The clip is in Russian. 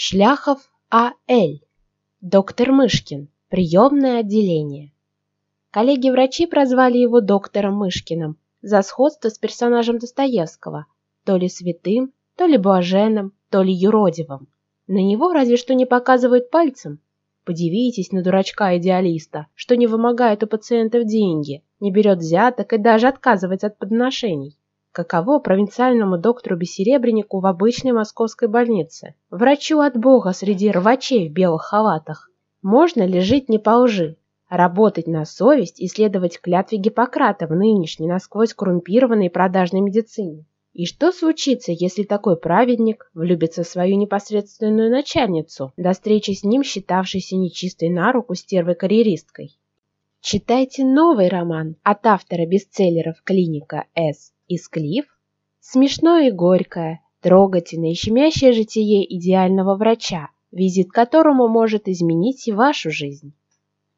Шляхов А.Л. Доктор Мышкин. Приемное отделение. Коллеги-врачи прозвали его доктором Мышкиным за сходство с персонажем Достоевского, то ли святым, то ли блаженным, то ли юродивым. На него разве что не показывают пальцем. Подивитесь на дурачка-идеалиста, что не вымогает у пациентов деньги, не берет взяток и даже отказывается от подношений. Каково провинциальному доктору-бессеребреннику в обычной московской больнице? Врачу от бога среди рвачей в белых халатах. Можно ли жить не по лжи? Работать на совесть и следовать клятве Гиппократа в нынешней насквозь коррумпированной продажной медицине? И что случится, если такой праведник влюбится в свою непосредственную начальницу, до встречи с ним считавшейся нечистой на руку стервой-карьеристкой? Читайте новый роман от автора бестселлеров «Клиника С» Исклив – смешное и горькое, трогательное и щемящее житие идеального врача, визит к которому может изменить и вашу жизнь.